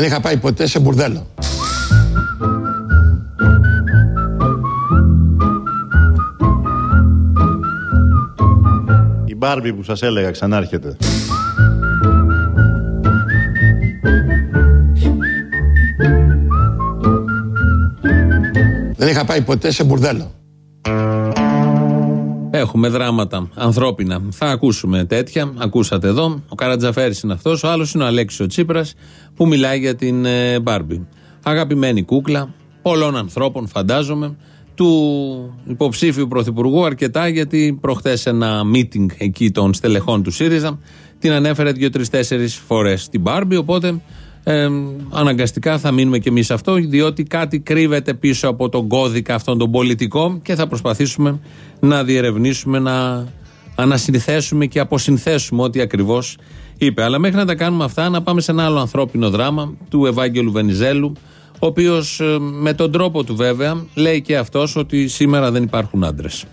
Δεν είχα πάει ποτέ σε μπουρδέλο. Η Μπάρμπι που σας έλεγα ξανάρχεται. Δεν είχα πάει ποτέ σε μπουρδέλο. Έχουμε δράματα ανθρώπινα. Θα ακούσουμε τέτοια. Ακούσατε εδώ. Ο Καρατζαφέρης είναι αυτός. Ο άλλος είναι ο Αλέξη ο Τσίπρας που μιλάει για την ε, Μπάρμπι. Αγαπημένη κούκλα πολλών ανθρώπων, φαντάζομαι, του υποψήφιου πρωθυπουργού αρκετά γιατί προχθές ένα meeting εκεί των στελεχών του ΣΥΡΙΖΑ την ανέφερε δύο-τρει-τέσσερι φορές την Μπάρμπι. Οπότε ε, αναγκαστικά θα μείνουμε και εμείς αυτό, διότι κάτι κρύβεται πίσω από τον κώδικα αυτόν τον πολιτικό και θα προσπαθήσουμε να διερευνήσουμε, να ανασυνθέσουμε και αποσυνθέσουμε ό,τι ακριβώς είπε. Αλλά μέχρι να τα κάνουμε αυτά, να πάμε σε ένα άλλο ανθρώπινο δράμα του Ευάγγελου Βενιζέλου, ο οποίος ε, με τον τρόπο του βέβαια λέει και αυτός ότι σήμερα δεν υπάρχουν άντρες.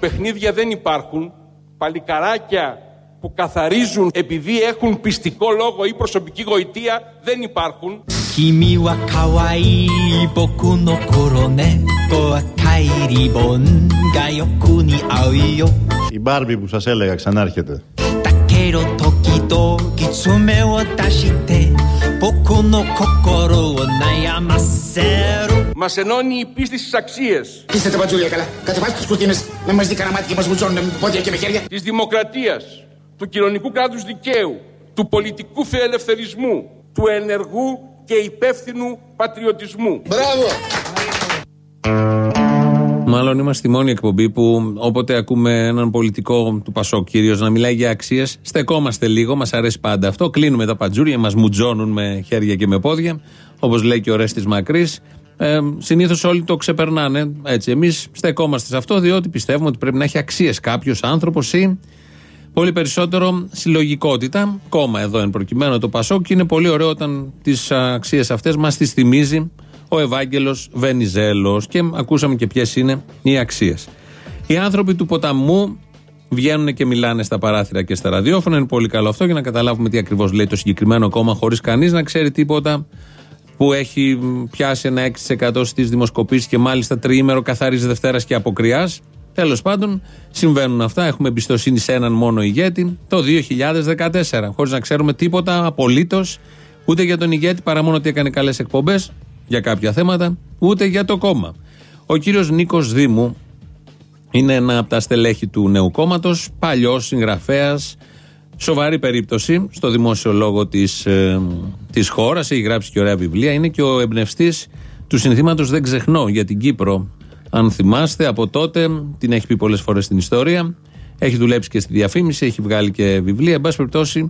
Παιχνίδια δεν υπάρχουν, παλικαράκια που καθαρίζουν επειδή έχουν πιστικό λόγο ή προσωπική γοητεία δεν υπάρχουν. Η Μπάρμπι που σας έλεγα ξανάρχεται. Μας ενώνει η πίστη στις αξίες. Είστε τα μπατζούλια καλά. Κατεβάστε τι κουρτίνες να μα δει κανένα μάτι και μας βουτσώνουν με πόδια και με χέρια. Της δημοκρατίας, του κοινωνικού κράτους δικαίου, του πολιτικού φιλελευθερισμού, του ενεργού και υπεύθυνου πατριωτισμού. Μπράβο! Μάλλον είμαστε η μόνη εκπομπή που όποτε ακούμε έναν πολιτικό του Πασόκ κυρίως να μιλάει για αξίες, στεκόμαστε λίγο, μας αρέσει πάντα αυτό. Κλείνουμε τα παντζούρια, μας μουτζώνουν με χέρια και με πόδια, όπως λέει και ο Ρέστης Μακρύς. Ε, Συνήθως όλοι το ξεπερνάνε έτσι. Εμείς στεκόμαστε σε αυτό διότι πιστεύουμε ότι πρέπει να έχει αξίες κάποιος άνθρωπος ή πολύ περισσότερο συλλογικότητα. Κόμμα εδώ εν προκειμένου το Πασόκ και είναι πολύ ωραίο όταν τις αξίες αυτές μας τις θυμίζει ο Ευάγγελος Βενιζέλος. Και ακούσαμε και ποιες είναι οι αξίες. Οι άνθρωποι του ποταμού βγαίνουν και μιλάνε στα παράθυρα και στα ραδιόφωνα. Είναι πολύ καλό αυτό για να καταλάβουμε τι ακριβώς λέει το συγκεκριμένο κόμμα, χωρίς κανείς να ξέρει τίποτα που έχει πιάσει ένα 6% στις δημοσκοπήσεις και μάλιστα τριήμερο καθαρίζει Δευτέρας και αποκριάς. Τέλος πάντων, συμβαίνουν αυτά. Έχουμε εμπιστοσύνη σε έναν μόνο ηγέτη το 2014, χωρίς να ξέρουμε τίποτα απολύτως ούτε για τον ηγέτη παρά μόνο ότι έκανε καλές εκπομπές για κάποια θέματα, ούτε για το κόμμα. Ο κύριος Νίκος Δήμου είναι ένα από τα στελέχη του νέου κόμματος, παλιός συγγραφέας, σοβαρή περίπτωση στο δημόσιο λόγο της ε, της χώρας. Έχει γράψει και ωραία βιβλία. Είναι και ο εμπνευστής του συνθήματος Δεν ξεχνώ για την Κύπρο. Αν θυμάστε, από τότε την έχει πει πολλές φορές στην ιστορία. Έχει δουλέψει και στη διαφήμιση, έχει βγάλει και βιβλία. Εν πάση περιπτώσει,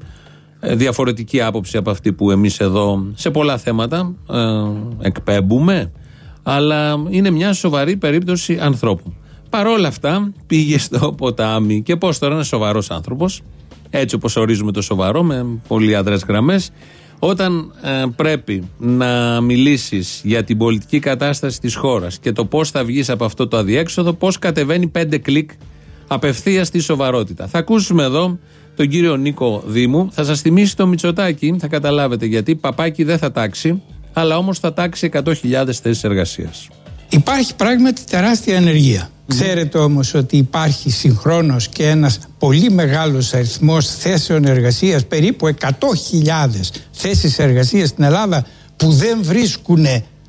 ε, διαφορετική άποψη από αυτή που εμείς εδώ σε πολλά θέματα ε, εκπέμπουμε αλλά είναι μια σοβαρή περίπτωση ανθρώπου. Παρόλα αυτά πήγε στο ποτάμι και πώς τώρα είναι σοβαρός άνθρωπος έτσι όπως ορίζουμε το σοβαρό με πολύ αδρές γραμμές όταν ε, πρέπει να μιλήσεις για την πολιτική κατάσταση της χώρας και το πώς θα βγεις από αυτό το αδιέξοδο πώς κατεβαίνει πέντε κλικ απευθείας στη σοβαρότητα. Θα ακούσουμε εδώ τον κύριο Νίκο Δήμου. Θα σας θυμίσει το Μητσοτάκι, θα καταλάβετε γιατί. Παπάκι δεν θα τάξει, αλλά όμως θα τάξει 100.000 θέσεις εργασίας. Υπάρχει πράγματι τεράστια ενεργεία. Ξέρετε όμως ότι υπάρχει συγχρόνως και ένας πολύ μεγάλος αριθμός θέσεων εργασίας, περίπου 100.000 θέσεις εργασίας στην Ελλάδα που δεν βρίσκουν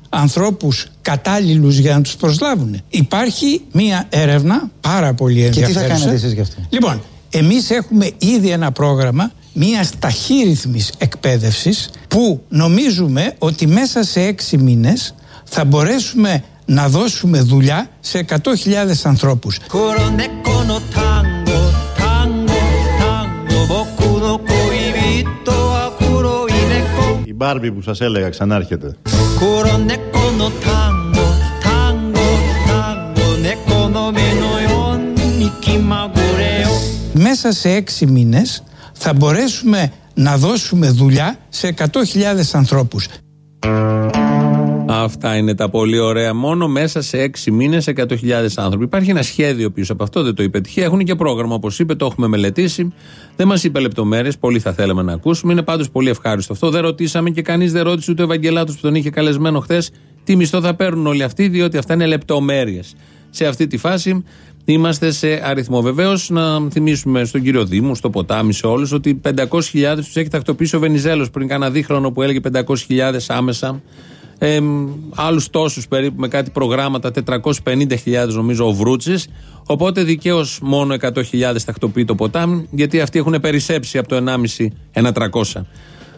ανθρώπους κατάλληλους για να τους προσλάβουν. Υπάρχει μία έρευνα πάρα πολύ ενδιαφέρουσα. Και τι θα κάνετε εσείς γι' αυτό; Λοιπόν, εμείς έχουμε ήδη ένα πρόγραμμα μια ταχύρυθμης εκπαίδευσης που νομίζουμε ότι μέσα σε έξι μήνες θα μπορέσουμε να δώσουμε δουλειά σε 100.000 ανθρώπους. Η Μπάρμπι που σας έλεγα ξανάρχεται. Μέσα σε έξι μήνες θα μπορέσουμε να δώσουμε δουλειά σε 100.000 ανθρώπους. Αυτά είναι τα πολύ ωραία. Μόνο μέσα σε έξι μήνες 100.000 άνθρωποι. Υπάρχει ένα σχέδιο πίσω από αυτό, δεν το είπε τυχαία. Έχουν και πρόγραμμα, όπως είπε, το έχουμε μελετήσει. Δεν μας είπε λεπτομέρειες, πολύ θα θέλαμε να ακούσουμε. Είναι πάντως πολύ ευχάριστο αυτό. Δεν ρωτήσαμε και κανείς δεν ρώτησε ούτε ο Ευαγγελάτος που τον είχε καλεσμένο χθες τι μισθό θα παίρνουν όλοι αυτοί, διότι αυτά είναι λεπτομέρειες. Σε αυτή τη φάση είμαστε σε αριθμό. Βεβαίως, να θυμίσουμε στον κύριο Δήμου, στο ποτάμι, σε όλους, ότι 500.000 τους έχει τακτοποιήσει ο Βενιζέλος πριν κάνα δίχρονο που έλεγε 500.000 άμεσα. Ε, Άλλους τόσους περίπου με κάτι προγράμματα, 450.000 νομίζω ο Βρούτσης. Οπότε δικαίως μόνο 100.000 τακτοποιεί το ποτάμι, γιατί αυτοί έχουν περισσέψει από το 1,5 1.300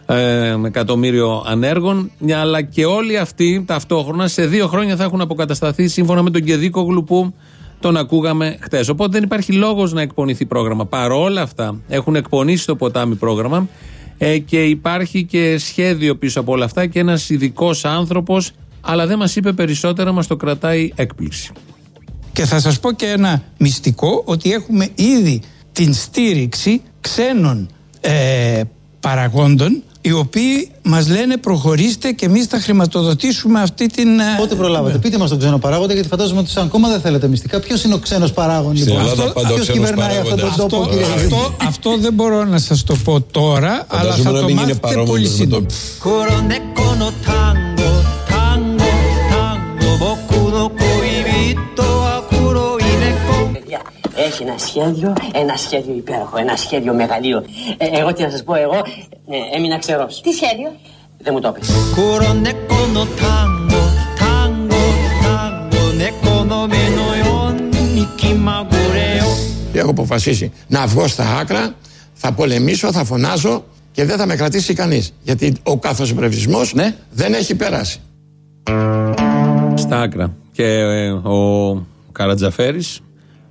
ε, εκατομμύριο ανέργων. Αλλά και όλοι αυτοί ταυτόχρονα σε δύο χρόνια θα έχουν αποκατασταθεί σύμφωνα με τον Κεδίκογλου που τον ακούγαμε χτες. Οπότε δεν υπάρχει λόγος να εκπονηθεί πρόγραμμα. Παρόλα αυτά έχουν εκπονήσει το ποτάμι πρόγραμμα ε, και υπάρχει και σχέδιο πίσω από όλα αυτά και ένας ειδικός άνθρωπος, αλλά δεν μας είπε περισσότερα, μας το κρατάει έκπληξη. Και θα σας πω και ένα μυστικό ότι έχουμε ήδη την στήριξη ξένων ε, παραγόντων οι οποίοι μας λένε προχωρήστε και εμείς θα χρηματοδοτήσουμε αυτή την. ε, Πότε προλάβατε, πείτε μας τον ξένο παράγοντα, γιατί φαντάζομαι ότι σαν κόμμα δεν θέλετε μυστικά. Ποιος είναι ο ξένος παράγον, λοιπόν. Ελλάδα πάντα ο Ποιος ξένος κυβερνάει αυτόν τον παράγοντας. τόπο, Αυτό, κύριε Γεωργίου. αυτό, αυτό δεν μπορώ να σας το πω τώρα, αλλά θα Φανταζόμαι να το μην είναι μάθετε παρόμοιο πολύ με το σύντομα. ένα σχέδιο, ένα σχέδιο υπέροχο, ένα σχέδιο μεγαλείο. Ε, εγώ τι να σας πω, εγώ ε, έμεινα ξερός. Τι σχέδιο; Δεν μου το πεις. Έχω αποφασίσει να βγω στα άκρα, θα πολεμήσω, θα φωνάζω και δεν θα με κρατήσει κανείς. Γιατί ο κάθε ναι. δεν έχει περάσει. Στα άκρα. Και ε, ο Καρατζαφέρης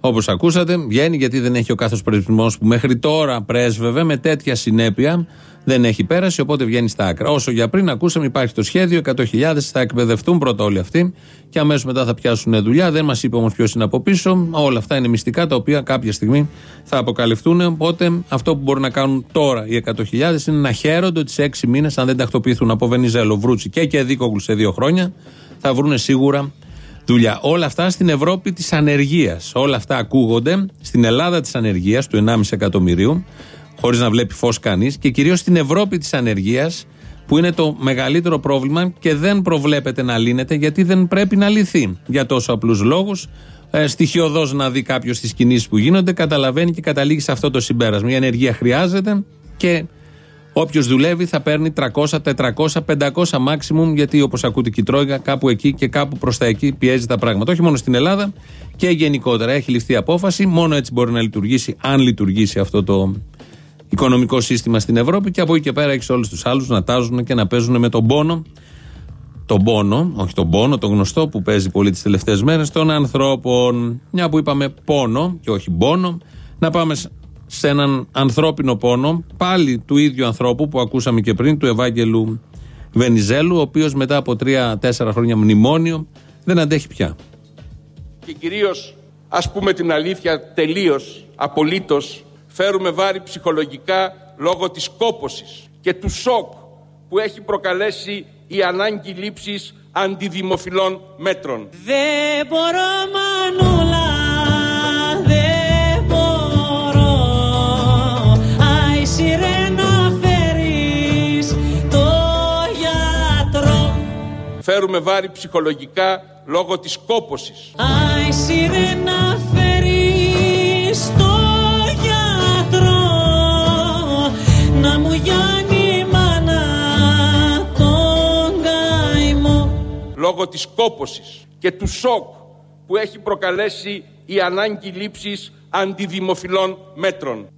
όπως ακούσατε, βγαίνει γιατί δεν έχει ο κάθε προορισμό που μέχρι τώρα πρέσβευε με τέτοια συνέπεια. Δεν έχει πέρασει, οπότε βγαίνει στα άκρα. Όσο για πριν ακούσαμε, υπάρχει το σχέδιο, 100.000 θα εκπαιδευτούν πρώτα όλοι αυτοί και αμέσως μετά θα πιάσουν δουλειά. Δεν μας είπε όμως ποιος είναι από πίσω. Όλα αυτά είναι μυστικά τα οποία κάποια στιγμή θα αποκαλυφθούν. Οπότε αυτό που μπορούν να κάνουν τώρα οι 100.000 είναι να χαίρονται ότι σε 6 μήνες, αν δεν τακτοποιηθούν από Βενιζέλο, Βρούτσι και και Δίκογλου σε δύο χρόνια, θα βρουν σίγουρα δουλειά. Όλα αυτά στην Ευρώπη της ανεργίας. Όλα αυτά ακούγονται στην Ελλάδα της ανεργίας του 1,5 εκατομμυρίου, χωρίς να βλέπει φως κανείς, και κυρίως στην Ευρώπη της ανεργίας, που είναι το μεγαλύτερο πρόβλημα και δεν προβλέπεται να λύνεται γιατί δεν πρέπει να λυθεί. Για τόσο απλούς λόγους. Ε, Στοιχειοδός να δει κάποιος τις κινήσεις που γίνονται, καταλαβαίνει και καταλήγει σε αυτό το συμπέρασμα. Η ανεργία χρειάζεται και Όποιος δουλεύει θα παίρνει 300, 400, 500 maximum, γιατί όπως ακούτε και η Τρόικα, κάπου εκεί και κάπου προς τα εκεί πιέζει τα πράγματα. Όχι μόνο στην Ελλάδα και γενικότερα. Έχει ληφθεί απόφαση. Μόνο έτσι μπορεί να λειτουργήσει, αν λειτουργήσει αυτό το οικονομικό σύστημα στην Ευρώπη. Και από εκεί και πέρα έχεις όλους τους άλλους να τάζουν και να παίζουν με τον πόνο. Τον πόνο, όχι τον πόνο, τον γνωστό που παίζει πολύ τις τελευταίες μέρες των ανθρώπων. Μια που είπαμε πόνο και όχι πόνο, να πάμε σε έναν ανθρώπινο πόνο, πάλι του ίδιου ανθρώπου που ακούσαμε και πριν, του Ευάγγελου Βενιζέλου, ο οποίος μετά από τρία-τέσσερα χρόνια μνημόνιο δεν αντέχει πια. Και κυρίως, ας πούμε την αλήθεια, τελείως, απολύτως, φέρουμε βάρη ψυχολογικά λόγω της κόπωσης και του σοκ που έχει προκαλέσει η ανάγκη λήψης αντιδημοφιλών μέτρων. Δεν μπορώ μανούλα Φέρουμε βάρη ψυχολογικά λόγω της κόπωσης. Άι σιρένα φέρεις Το γιατρό Να μου γιάνει η μάνα Τον καημό λόγω της κόπωσης και του σοκ που έχει προκαλέσει η ανάγκη λήψης αντιδημοφιλών μέτρων.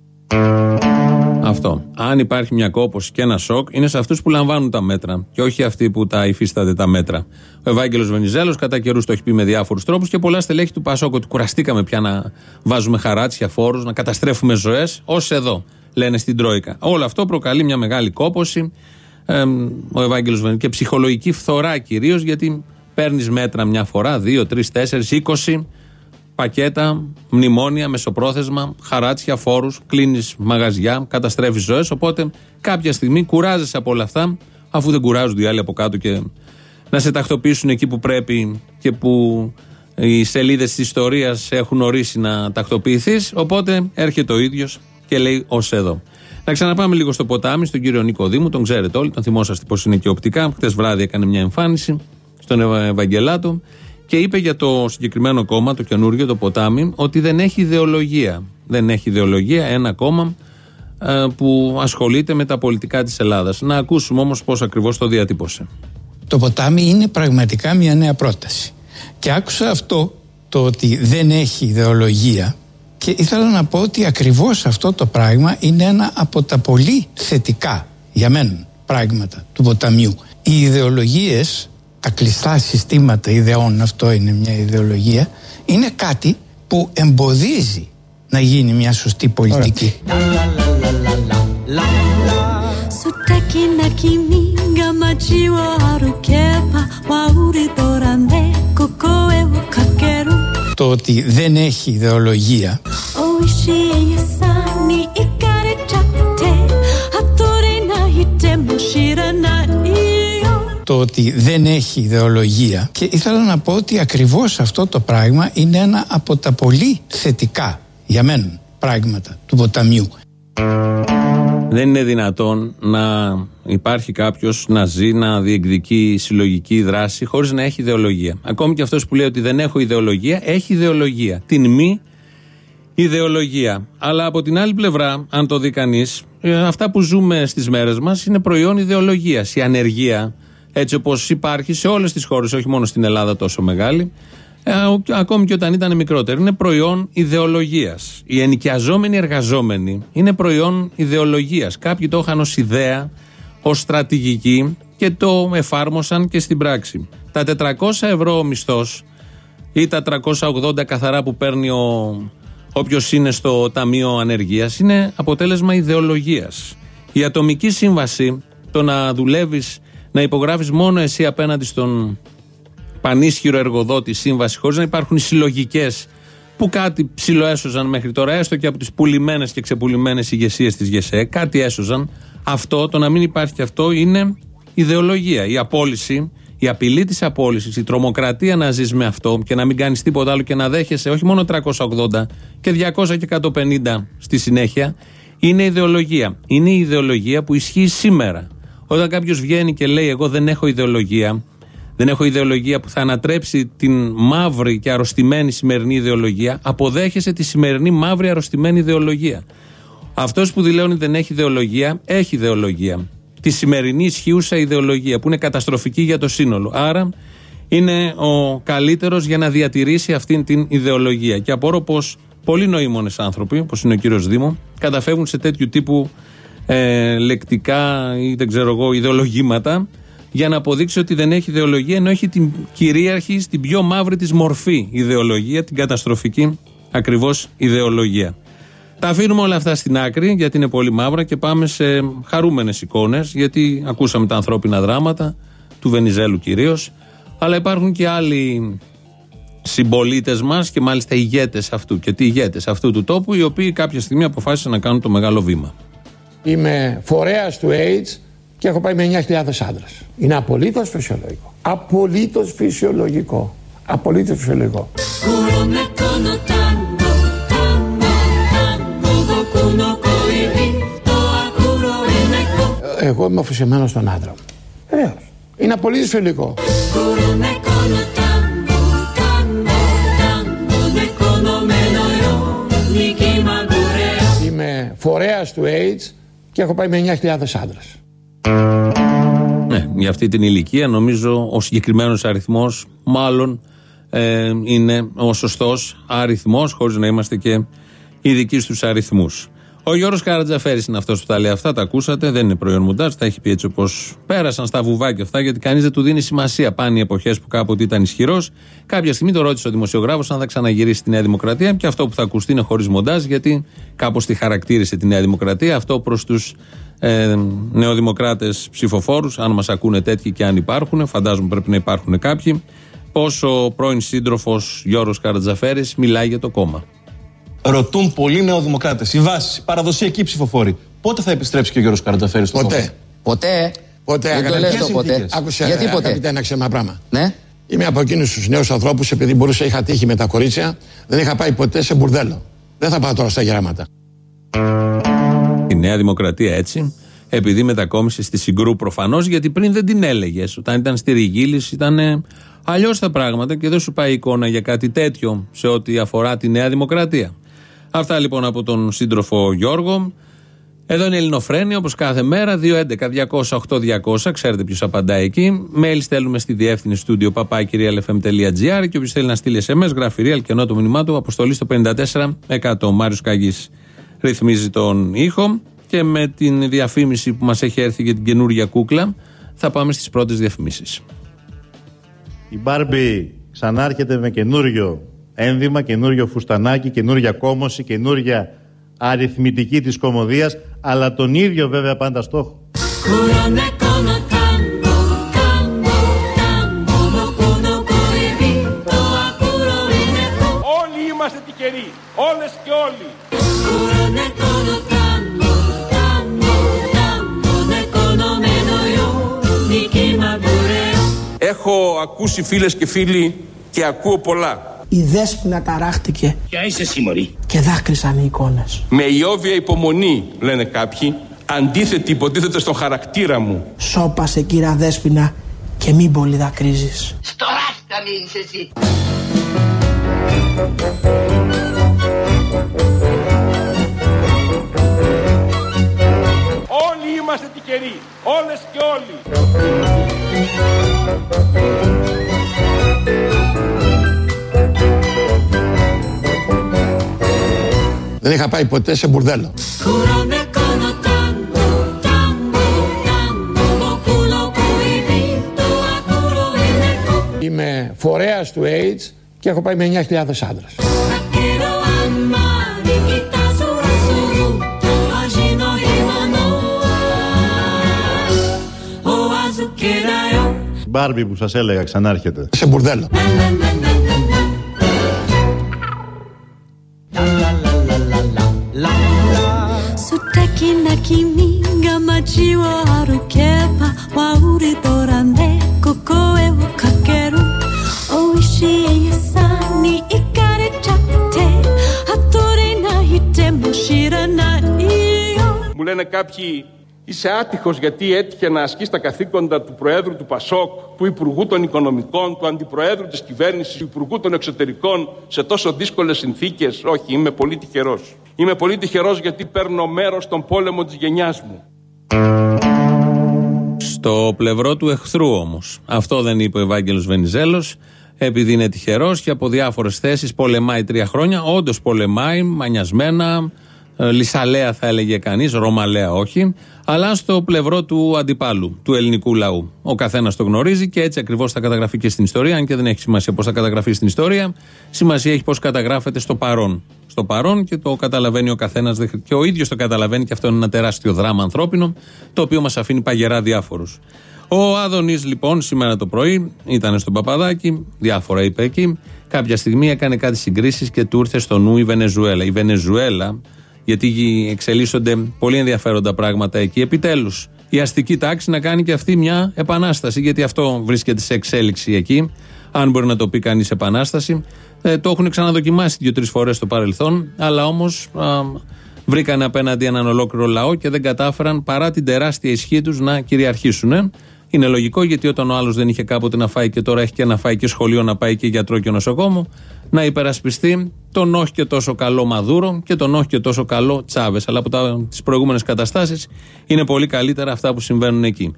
Αυτό. Αν υπάρχει μια κόπωση και ένα σοκ, είναι σε αυτούς που λαμβάνουν τα μέτρα και όχι αυτοί που τα υφίστανται τα μέτρα. Ο Ευάγγελος Βενιζέλος κατά καιρούς το έχει πει με διάφορους τρόπους και πολλά στελέχη του Πασόκ ότι κουραστήκαμε πια να βάζουμε χαράτσια, φόρους, να καταστρέφουμε ζωές, ως εδώ, λένε στην Τρόικα. Όλο αυτό προκαλεί μια μεγάλη κόπωση. Ε, ο Ευάγγελος Βενιζέλος και ψυχολογική φθορά κυρίως γιατί παίρνεις μέτρα μια φορά, δύο, τρεις, τέσσερις, είκοσι πακέτα, μνημόνια, μεσοπρόθεσμα, χαράτσια, φόρους, κλείνεις μαγαζιά, καταστρέφεις ζωές. Οπότε κάποια στιγμή κουράζεσαι από όλα αυτά, αφού δεν κουράζονται οι άλλοι από κάτω και να σε τακτοποιήσουν εκεί που πρέπει και που οι σελίδες της ιστορίας έχουν ορίσει να τακτοποιηθείς. Οπότε έρχεται ο ίδιος και λέει ως εδώ. Να ξαναπάμε λίγο στο ποτάμι, στον κύριο Νίκο Δήμου, τον ξέρετε όλοι, τον θυμόσαστε πώ είναι και οπτικά. Χθε βράδυ έκανε μια εμφάνιση στον Ευα- Ευαγγελάτο και είπε για το συγκεκριμένο κόμμα, το καινούργιο, το ποτάμι, ότι δεν έχει ιδεολογία. Δεν έχει ιδεολογία ένα κόμμα ε, που ασχολείται με τα πολιτικά της Ελλάδας. Να ακούσουμε όμως πώς ακριβώς το διατύπωσε. Το ποτάμι είναι πραγματικά μια νέα πρόταση. Και άκουσα αυτό το ότι δεν έχει ιδεολογία και ήθελα να πω ότι ακριβώς αυτό το πράγμα είναι ένα από τα πολύ θετικά για μένα πράγματα του ποταμιού. Οι ιδεολογίες, τα κλειστά συστήματα ιδεών, αυτό είναι μια ιδεολογία, είναι κάτι που εμποδίζει να γίνει μια σωστή πολιτική. Το ότι δεν έχει ιδεολογία το ότι δεν έχει ιδεολογία και ήθελα να πω ότι ακριβώς αυτό το πράγμα είναι ένα από τα πολύ θετικά για μένα πράγματα του ποταμιού. Δεν είναι δυνατόν να υπάρχει κάποιος να ζει, να διεκδικεί συλλογική δράση χωρίς να έχει ιδεολογία. Ακόμη και αυτός που λέει ότι δεν έχω ιδεολογία, έχει ιδεολογία. Την μη ιδεολογία. Αλλά από την άλλη πλευρά, αν το δει κανείς, αυτά που ζούμε στις μέρες μας είναι προϊόν ιδεολογίας. Η ανεργία, έτσι όπως υπάρχει σε όλες τις χώρες, όχι μόνο στην Ελλάδα τόσο μεγάλη, ε, ο- ακόμη και όταν ήταν μικρότερη, είναι προϊόν ιδεολογίας. Οι ενοικιαζόμενοι εργαζόμενοι είναι προϊόν ιδεολογίας. Κάποιοι το είχαν ως ιδέα, ως στρατηγική και το εφάρμοσαν και στην πράξη. Τα 400 ευρώ μισθός ή τα 380 καθαρά που παίρνει ο όποιος είναι στο Ταμείο Ανεργίας είναι αποτέλεσμα ιδεολογίας. Η ατομική σύμβαση, το να δουλεύεις, να υπογράφεις μόνο εσύ απέναντι στον πανίσχυρο εργοδότη σύμβαση, χωρίς να υπάρχουν οι συλλογικές που κάτι ψιλοέσωζαν μέχρι τώρα, έστω και από τις πουλημένες και ξεπουλημένες ηγεσίες της ΓΕΣΕ, κάτι έσωζαν. Αυτό, το να μην υπάρχει και αυτό, είναι ιδεολογία. Η απόλυση, η απειλή της απόλυσης, η τρομοκρατία να ζεις με αυτό και να μην κάνεις τίποτα άλλο και να δέχεσαι όχι μόνο 380 και 200 και 150 στη συνέχεια, είναι ιδεολογία. Είναι η ιδεολογία που ισχύει σήμερα. Όταν κάποιος βγαίνει και λέει: Εγώ δεν έχω ιδεολογία, δεν έχω ιδεολογία που θα ανατρέψει την μαύρη και αρρωστημένη σημερινή ιδεολογία, αποδέχεσαι τη σημερινή μαύρη αρρωστημένη ιδεολογία. Αυτός που δηλώνει δεν έχει ιδεολογία, έχει ιδεολογία. Τη σημερινή ισχύουσα ιδεολογία που είναι καταστροφική για το σύνολο. Άρα είναι ο καλύτερος για να διατηρήσει αυτήν την ιδεολογία. Και απορώ πως πολλοί νοήμονες άνθρωποι, όπως είναι ο κύριος Δήμο, καταφεύγουν σε τέτοιου τύπου ε, λεκτικά ή δεν ξέρω εγώ ιδεολογήματα για να αποδείξει ότι δεν έχει ιδεολογία ενώ έχει την κυρίαρχη στην πιο μαύρη της μορφή ιδεολογία, την καταστροφική ακριβώς ιδεολογία. Τα αφήνουμε όλα αυτά στην άκρη γιατί είναι πολύ μαύρα και πάμε σε χαρούμενες εικόνες γιατί ακούσαμε τα ανθρώπινα δράματα του Βενιζέλου κυρίως αλλά υπάρχουν και άλλοι συμπολίτες μας και μάλιστα ηγέτες αυτού και τι ηγέτες αυτού του τόπου, οι οποίοι κάποια στιγμή αποφάσισαν να κάνουν το μεγάλο βήμα είμαι φορέας του AIDS και έχω πάει με 9.000 άντρες. Είναι απολύτως φυσιολογικό. απολύτως φυσιολογικό. απολύτως φυσιολογικό. Εγώ είμαι αφοσιωμένος στον άντρα μου. Βεβαίως. Είναι απολύτως φυσιολογικό. Είμαι φορέας του AIDS και έχω πάει με 9.000 άντρες. Ναι, για αυτή την ηλικία νομίζω ο συγκεκριμένος αριθμός μάλλον ε, είναι ο σωστός αριθμός, χωρίς να είμαστε και ειδικοί στους αριθμούς. Ο Γιώργος Καρατζαφέρης είναι αυτός που τα λέει αυτά, τα ακούσατε, δεν είναι προϊόν μουντάζ, τα έχει πει έτσι όπως πέρασαν στα βουβάκια αυτά, γιατί κανείς δεν του δίνει σημασία. Πάνε οι εποχές που κάποτε ήταν ισχυρός. Κάποια στιγμή το ρώτησε ο δημοσιογράφος αν θα ξαναγυρίσει στη Νέα Δημοκρατία και αυτό που θα ακουστεί είναι χωρίς μοντάζ, γιατί κάπως τη χαρακτήρισε τη Νέα Δημοκρατία. Αυτό προς τους ε, νεοδημοκράτες ψηφοφόρους, αν μας ακούνε τέτοιοι και αν υπάρχουν, φαντάζομαι πρέπει να υπάρχουν κάποιοι. Πώ ο πρώην σύντροφος Γιώργος Καρατζαφέρης μιλάει για το κόμμα. Ρωτούν πολλοί νεοδημοκράτες, οι βάσει, οι παραδοσιακοί ψηφοφόροι. Πότε θα επιστρέψει και ο Γιώργος Καρατζαφέρη στο Ποτέ. κόμμα. Ποτέ. Ποτέ, Δεν το αγαπητέ. λες το ποτέ. Άκουσε, Γιατί ε, ποτέ; αγαπητέ, να ξέρω ένα πράγμα. Ναι. Είμαι από εκείνους τους νέους ανθρώπους, επειδή μπορούσα, είχα τύχει με τα κορίτσια, δεν είχα πάει ποτέ σε μπουρδέλο. Δεν θα πάω τώρα στα γεράματα. Η Νέα Δημοκρατία έτσι, επειδή μετακόμισε στη Συγκρού προφανώς, γιατί πριν δεν την έλεγες. Όταν ήταν στη Ριγίλης ήταν αλλιώς τα πράγματα και δεν σου πάει εικόνα για κάτι τέτοιο σε ό,τι αφορά τη Νέα Δημοκρατία. Αυτά λοιπόν από τον σύντροφο Γιώργο. Εδώ είναι η Ελληνοφρένια, όπως κάθε μέρα, 211-200-8200. Ξέρετε ποιος απαντάει εκεί. Mail στέλνουμε στη διεύθυνση στούντιο papakirialfm.gr και όποιος θέλει να στείλει SMS, γράφει real και ενώ το μήνυμά του, αποστολή στο 54%. Μάριος Καγής ρυθμίζει τον ήχο και με την διαφήμιση που μας έχει έρθει για την καινούργια κούκλα, θα πάμε στις πρώτες διαφημίσεις. Η Μπάρμπι ξανάρχεται με καινούριο ένδυμα, καινούριο φουστανάκι, καινούρια κόμωση, καινούρια αριθμητική της κομμωδίας, αλλά τον ίδιο βέβαια πάντα στόχο. Όλοι είμαστε τυχεροί. Όλες και όλοι. Έχω ακούσει φίλες και φίλοι και ακούω πολλά. Η δέσποινα ταράχτηκε Ποια είσαι εσύ μωρή. και δάκρυσαν οι εικόνες. Με ιόβια υπομονή, λένε κάποιοι, αντίθετη υποτίθεται στον χαρακτήρα μου. Σώπασε κύρα δέσποινα και μην πολύ δακρύζεις. Στο ράστα μείνεις εσύ. Είχα πάει ποτέ σε μπουρδέλο. Είμαι φορέας του AIDS και έχω πάει με 9.000 άντρες. Η Μπάρμπι που σας έλεγα ξανάρχεται. Σε μπουρδέλο. Κάποιοι, είσαι άτυχος γιατί έτυχε να ασκείς τα καθήκοντα του Προέδρου του Πασόκ, του Υπουργού των Οικονομικών, του Αντιπροέδρου της Κυβέρνησης, του Υπουργού των Εξωτερικών σε τόσο δύσκολες συνθήκες. Όχι, είμαι πολύ τυχερός. Είμαι πολύ τυχερός γιατί παίρνω μέρος στον πόλεμο της γενιάς μου. Στο πλευρό του εχθρού όμως. Αυτό δεν είπε ο Ευάγγελος Βενιζέλος, επειδή είναι τυχερός και από διάφορες θέσεις πολεμάει τρία χρόνια. Όντως πολεμάει, μανιασμένα, ε, λυσαλέα θα έλεγε κανείς, ρωμαλαία όχι, αλλά στο πλευρό του αντιπάλου, του ελληνικού λαού. Ο καθένας το γνωρίζει και έτσι ακριβώς θα καταγραφεί και στην ιστορία, αν και δεν έχει σημασία πώς θα καταγραφεί στην ιστορία. Σημασία έχει πώς καταγράφεται στο παρόν. Στο παρόν και το καταλαβαίνει ο καθένας και ο ίδιος το καταλαβαίνει και αυτό είναι ένα τεράστιο δράμα ανθρώπινο, το οποίο μας αφήνει παγερά διάφορους. Ο Άδωνης λοιπόν σήμερα το πρωί ήταν στον Παπαδάκη, διάφορα είπε εκεί. Κάποια στιγμή έκανε κάτι συγκρίσεις και του ήρθε στο νου η Βενεζουέλα. Η Βενεζουέλα, γιατί εξελίσσονται πολύ ενδιαφέροντα πράγματα εκεί. Επιτέλους, η αστική τάξη να κάνει και αυτή μια επανάσταση, γιατί αυτό βρίσκεται σε εξέλιξη εκεί. Αν μπορεί να το πει κανείς επανάσταση. Ε, το έχουν ξαναδοκιμάσει δύο-τρεις φορές στο παρελθόν, αλλά όμως βρήκαν απέναντι έναν ολόκληρο λαό και δεν κατάφεραν παρά την τεράστια ισχύ τους να κυριαρχήσουν. Είναι λογικό γιατί όταν ο άλλος δεν είχε κάποτε να φάει και τώρα έχει και να φάει και σχολείο να πάει και γιατρό και νοσοκόμο, να υπερασπιστεί τον όχι και τόσο καλό Μαδούρο και τον όχι και τόσο καλό Τσάβες. Αλλά από τις προηγούμενες καταστάσεις είναι πολύ καλύτερα αυτά που συμβαίνουν εκεί.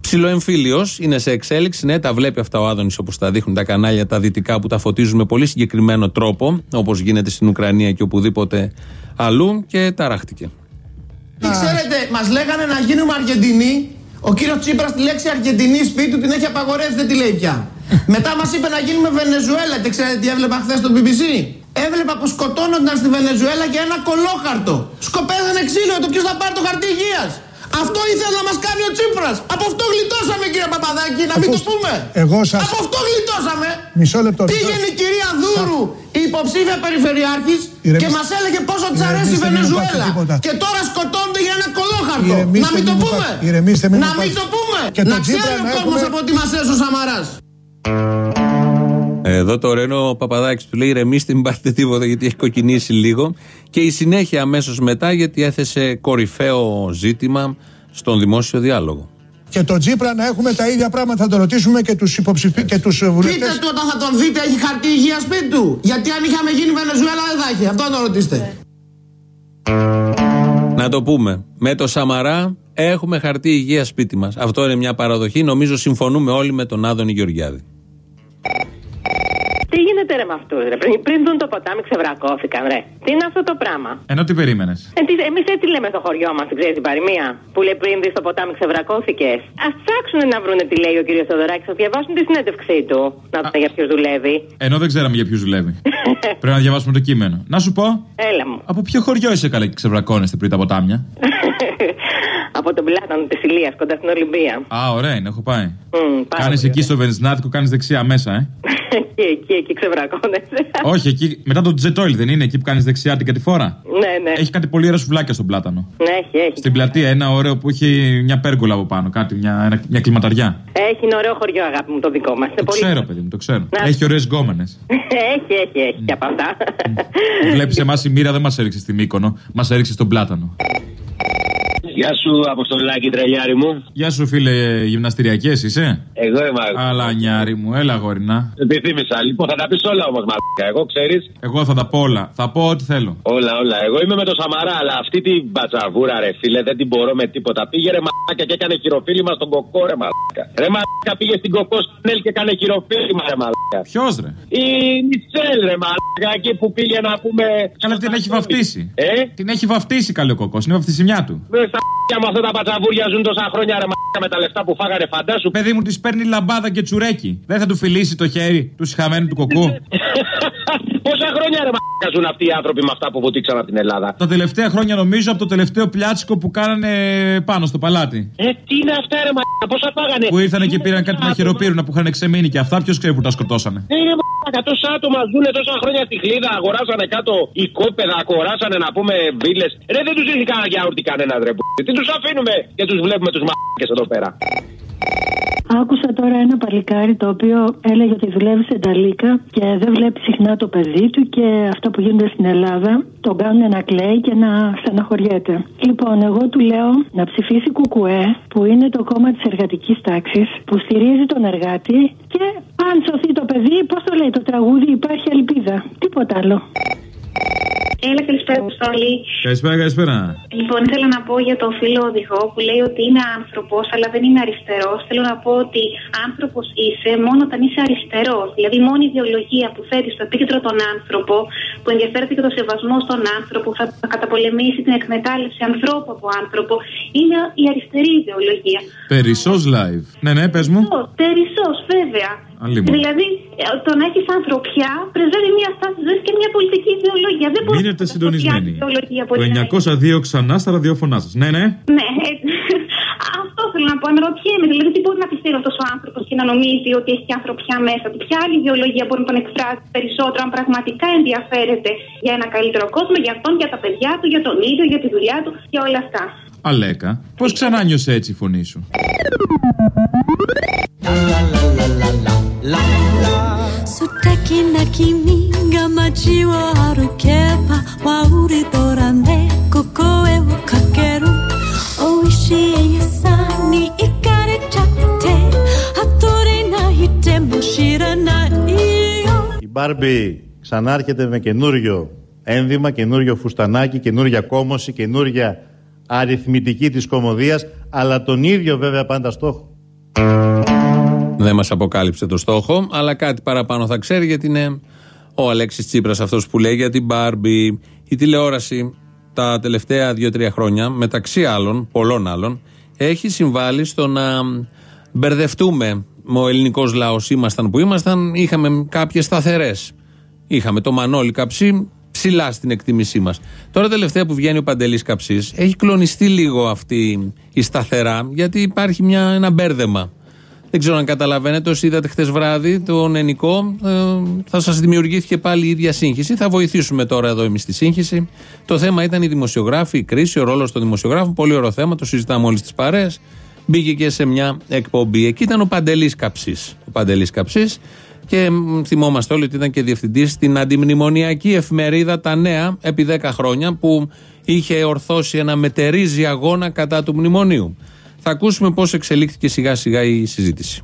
Ψιλοεμφύλιος είναι σε εξέλιξη. Ναι, τα βλέπει αυτά ο Άδωνης όπως τα δείχνουν τα κανάλια τα δυτικά που τα φωτίζουν με πολύ συγκεκριμένο τρόπο, όπως γίνεται στην Ουκρανία και οπουδήποτε αλλού και ταράχτηκε. Ξέρετε, μας λέγανε να γίνουμε Αργεντινοί. Ο κύριος Τσίπρας τη λέξη Αργεντινή σπίτι του την έχει απαγορεύσει, δεν τη λέει πια. Μετά μας είπε να γίνουμε Βενεζουέλα. Και ξέρετε τι έβλεπα χθες στο BBC. Έβλεπα που σκοτώνονταν στη Βενεζουέλα και ένα κολόχαρτο. Σκοπέζανε ξύλο για το ποιος θα πάρει το χαρτί υγείας. Αυτό ήθελε να μας κάνει ο Τσίπρας. Από αυτό γλιτώσαμε, κύριε Παπαδάκη, να μην το πούμε. Εγώ σας... Από αυτό γλιτώσαμε. Μισό λεπτό. Πήγαινε η κυρία Δούρου, η υποψήφια περιφερειάρχης, Ηρεμήστε. και μας έλεγε πόσο τη αρέσει η Ηρεμήστε, μην Βενεζουέλα. είπατε τίποτα. Και τώρα σκοτώνται για ένα κολόχαρτο. Ηρεμήστε, να μην το μην πούμε. είπα- ηρεμήστε, μην να μην είπα- το πούμε. Και να τον ξέρει Τσίπρα ο να κόσμος έχουμε- από τι μας έσωσε ο Σαμαράς. Εδώ το ωραίο ο Παπαδάκης του λέει: Ρεμίστε, μην πάρετε τίποτα γιατί έχει κοκκινήσει λίγο. Και η συνέχεια αμέσως μετά γιατί έθεσε κορυφαίο ζήτημα στον δημόσιο διάλογο. Και τον Τσίπρα να έχουμε τα ίδια πράγματα. Θα τον ρωτήσουμε και τους υποψηφίου και τους Πείτε βουλευτές. του όταν θα τον δείτε έχει χαρτί υγείας σπίτι του. Γιατί αν είχαμε γίνει Βενεζουέλα δεν θα έχει. Αυτό να το ρωτήσετε. Να το πούμε. Με το Σαμαρά έχουμε χαρτί υγείας σπίτι μας. Αυτό είναι μια παραδοχή. Νομίζω συμφωνούμε όλοι με τον Άδωνη Γεωργιάδη. Τι γίνεται ρε με αυτούς, ρε. Πριν, πριν δουν το ποτάμι ξεβρακώθηκαν, ρε. Τι είναι αυτό το πράγμα; Ενώ τι περίμενες; Ε, Εμείς έτσι λέμε στο χωριό μας, ξέρεις την παροιμία. Που λέει πριν δεις το ποτάμι ξεβρακώθηκες. Α ψάξουν να βρούνε τι λέει ο κ. Θεοδωράκης, θα διαβάσουν τη συνέντευξή του. Να δουν για ποιου δουλεύει. Ενώ δεν ξέραμε για ποιου δουλεύει. Πρέπει να διαβάσουμε το κείμενο. Να σου πω, Έλα μου. από ποιο χωριό είσαι καλά και ξεβρακώνεστε πριν τα ποτάμια; Από τον πλάτανο της Ηλίας κοντά στην Ολυμπία. Α, ωραία είναι, έχω πάει. Μμ, πάρα Κάνεις πολύ εκεί στο Βενζινάτικο, κάνεις δεξιά μέσα, ε. εκεί, εκεί, εκεί ξεβρακώνεσαι. Όχι, εκεί μετά το τζετόιλ δεν είναι, εκεί που κάνεις δεξιά την κατηφόρα; ναι, ναι. Έχει κάτι πολύ ωραία σουβλάκια στον πλάτανο. Ναι, έχει, έχει. Στην πλατεία ένα ωραίο που έχει μια πέργολα από πάνω, κάτι, μια, ένα- μια κλιματαριά. Έχει είναι ωραίο χωριό, αγάπη μου, το δικό μας. Το ξέρω, παιδί μου, το ξέρω. Να. Έχει ωραίες γκόμενες. έχει, έχει, έχει και από αυτά. Βλέπεις εμάς η μοίρα δεν μας έριξε στη Μύκονο, μας έριξε στον πλάτανο. Γεια σου, Αποστολάκη, τρελιάρι μου. Γεια σου, φίλε, γυμναστηριακές είσαι; Εγώ είμαι. Αλλά νιάρι μου, έλα γορίνα. Επιθύμησα. Λοιπόν, θα τα πεις όλα όμως, μαλάκα. Εγώ ξέρεις. Εγώ θα τα πω όλα. Θα πω ό,τι θέλω. Όλα, όλα. Εγώ είμαι με το Σαμαρά, αλλά αυτή την μπατσαβούρα, ρε φίλε, δεν την μπορώ με τίποτα. Πήγε ρε μαλάκα και έκανε χειροφίλημα στον κοκό, ρε μαλάκα. Ρε μαλάκα πήγε στην κοκό Νέλ και έκανε χειροφίλημα, ρε μαλάκα. Ποιος ρε; Η Μιτσέλ, ρε μαλάκα, εκεί που πήγε να πούμε. Καλά, την έχει βαφτίσει. Ε; Την έχει βαφτίσει καλή ο κοκός. Είναι βαφτισιμιά του. Με στα για με αυτά τα πατσαβούρια ζουν τόσα χρόνια, ρε μαλάκα, με τα λεφτά που φάγανε, φαντάσου. Παιδί μου τη παίρνει λαμπάδα και τσουρέκι. Δεν θα του φιλήσει το χέρι τους συχαμένου του κοκού. Πόσα χρόνια ρε μαλάκα ζουν αυτοί οι άνθρωποι με αυτά που βουτήξαν από την Ελλάδα; Τα τελευταία χρόνια νομίζω από το τελευταίο πλιάτσικο που κάνανε πάνω στο παλάτι. Ε, τι είναι αυτά ρε μαλάκα, πόσα φάγανε; Που ήρθαν και πήραν κάτι μαχαιροπύρουνα που είχαν ξεμείνει και αυτά. Ποιος ξέρει που τα σκοτώσανε. Ε, ρε μαλάκα, τόσα άτομα ζουν τόσα χρόνια στη χλίδα, αγοράσανε κάτω οικόπεδα, αγοράσανε να πούμε βίλε. Ρε δεν τους δίνει κανένα γιαούρτι κανένας ρε. που. Τι τους αφήνουμε και τους βλέπουμε τους μαλάκες εδώ πέρα. Άκουσα τώρα ένα παλικάρι το οποίο έλεγε ότι δουλεύει σε Ταλίκα και δεν βλέπει συχνά το παιδί του και αυτά που γίνονται στην Ελλάδα τον κάνουν να κλαίει και να στεναχωριέται. Λοιπόν, εγώ του λέω να ψηφίσει Κουκουέ, που είναι το κόμμα της εργατικής τάξης, που στηρίζει τον εργάτη και αν σωθεί το παιδί, πώς το λέει το τραγούδι, υπάρχει ελπίδα. Τίποτα άλλο. Έλα, καλησπέρα, Αποστόλη. Καλησπέρα, καλησπέρα. Λοιπόν, ήθελα να πω για το φίλο οδηγό που λέει ότι είναι άνθρωπος, αλλά δεν είναι αριστερός. Θέλω να πω ότι άνθρωπος είσαι μόνο όταν είσαι αριστερός. Δηλαδή, η μόνη ιδεολογία που θέτει στο επίκεντρο τον άνθρωπο, που ενδιαφέρεται για το σεβασμό στον άνθρωπο, που θα καταπολεμήσει την εκμετάλλευση ανθρώπου από άνθρωπο, είναι η αριστερή ιδεολογία. Περισσός live. Ναι, ναι, πες μου. Περισσός, βέβαια. Αλλήμον. Δηλαδή, ε, το να έχεις ανθρωπιά πρεσβεύει μια στάση ζωής και μια πολιτική ιδεολογία. Δεν μπορείς Μείνετε συντονισμένοι. ιδεολογία Το 902 ξανά στα ραδιόφωνά σας. Ναι, ναι. Ναι, ε, αυτό θέλω να πω. Αναρωτιέμαι, δηλαδή, τι μπορεί να πιστεύει αυτός ο άνθρωπος και να νομίζει ότι έχει και ανθρωπιά μέσα του; Ποια άλλη ιδεολογία μπορεί να τον εκφράσει περισσότερο, αν πραγματικά ενδιαφέρεται για ένα καλύτερο κόσμο, για αυτόν, για τα παιδιά του, για τον ίδιο, για τη δουλειά του, για όλα αυτά; Αλέκα, πώς ξανά νιώσε έτσι η φωνή σου; la la na kimi ga machi wo arukeba Η Μπάρμπη ξανάρχεται με καινούριο ένδυμα, καινούριο φουστανάκι, καινούρια κόμωση, καινούρια αριθμητική της κομμωδίας, αλλά τον ίδιο βέβαια πάντα στόχο. Δεν μας αποκάλυψε το στόχο, αλλά κάτι παραπάνω θα ξέρει γιατί είναι ο Αλέξης Τσίπρας αυτός που λέει για την Μπάρμπι. Η τηλεόραση τα τελευταία δύο-τρία χρόνια, μεταξύ άλλων, πολλών άλλων, έχει συμβάλει στο να μπερδευτούμε. Ο ελληνικός λαός ήμασταν που ήμασταν, είχαμε κάποιες σταθερές. Είχαμε το Μανώλη Καψί ψηλά στην εκτίμησή μας. Τώρα τελευταία που βγαίνει ο Παντελής Καψί, έχει κλονιστεί λίγο αυτή η σταθερά, γιατί υπάρχει μια, ένα μπέρδεμα. Δεν ξέρω αν καταλαβαίνετε. Όσοι είδατε χτε βράδυ τον Ενικό, ε, θα σας δημιουργήθηκε πάλι η ίδια σύγχυση. Θα βοηθήσουμε τώρα εδώ εμείς στη σύγχυση. Το θέμα ήταν οι δημοσιογράφοι, η κρίση, ο ρόλος των δημοσιογράφων. Πολύ ωραίο θέμα, το συζητάμε όλοι στι παρέες. μπήκε και σε μια εκπομπή. Εκεί ήταν ο Παντελής Καψής. Ο Παντελής Καψής και μ, θυμόμαστε όλοι ότι ήταν και διευθυντής στην αντιμνημονιακή εφημερίδα Τα Νέα επί 10 χρόνια που είχε ορθώσει ένα μετερίζει αγώνα κατά του μνημονίου. Θα ακούσουμε πώς εξελίχθηκε σιγά σιγά η συζήτηση.